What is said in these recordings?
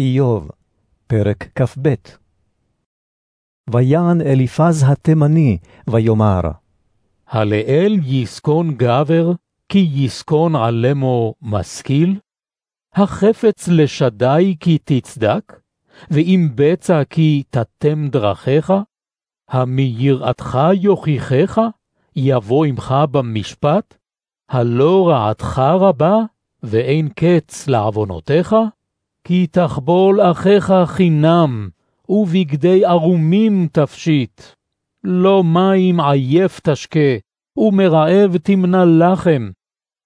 איוב, פרק כ"ב ויען אליפז התימני, ויאמר, הלאל יסכון גבר, כי יסכון עלמו משכיל? החפץ לשדי כי תצדק? ואם בצע כי תתם דרכיך? המיראתך יוכיחך? יבוא עמך במשפט? הלא רעתך רבה, ואין קץ לעוונותיך? כי תחבול אחיך חינם, ובגדי ערומים תפשיט. לא מים עייף תשקה, ומרעב תמנע לחם.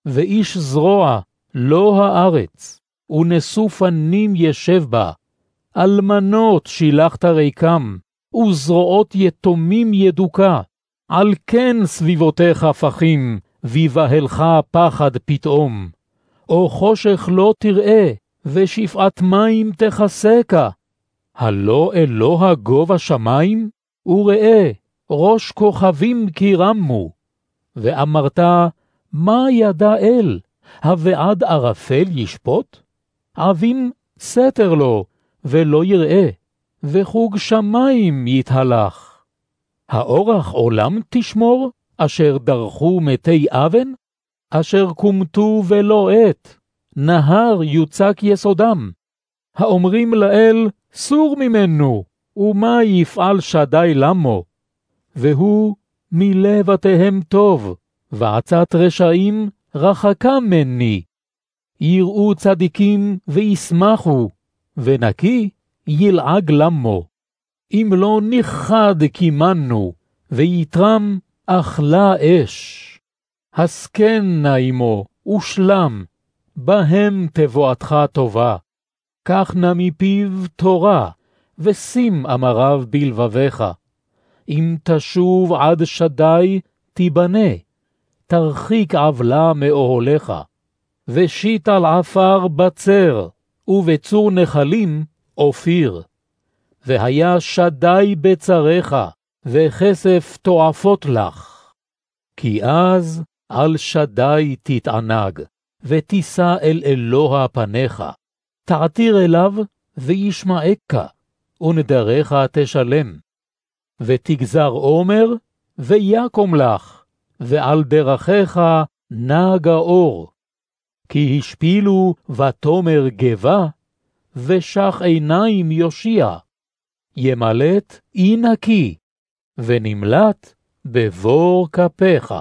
ואיש זרוע, לא הארץ, ונשוא פנים ישב בה. אלמנות שילחת ריקם, וזרועות יתומים ידוקה. על כן סביבותיך פחים, ויבהלך פחד פתאום. או חושך לא תראה, ושפעת מים תכסקה. הלא אלוה גובה שמים? וראה, ראש כוכבים כי רמו. ואמרת, מה ידע אל? הבעד ערפל ישפוט? עבים סתר לו, ולא יראה, וחוג שמים יתהלך. האורח עולם תשמור, אשר דרכו מתי אבן? אשר כומתו ולא עת, נהר יוצק יסודם. האומרים לאל, סור ממנו, ומה יפעל שדי למו? והוא מלבתיהם טוב, ועצת רשעים רחקה מני. יראו צדיקים וישמחו, ונקי ילעג למו. אם לא נכחד קימנו, ויתרם אכלה אש. הסכן נא עמו, ושלם, בהם תבואתך טובה. קח נא מפיו תורה, ושים אמריו בלבביך. אם תשוב עד שדי, תיבנה, תרחיק עוולה מאוהליך. ושית על עפר בצר, ובצור נחלים אופיר. והיה שדי בצריך, וכסף תועפות לך. כי אז על שדי תתענג, ותישא אל אלוה פניך. תעתיר אליו, וישמעך, ונדריך תשלם. ותגזר עומר, ויקום לך, ועל דרכיך נגה אור. כי השפילו ותאמר גבה, ושח עיניים יושיע. ימלט אי נקי, ונמלט בבור כפיך.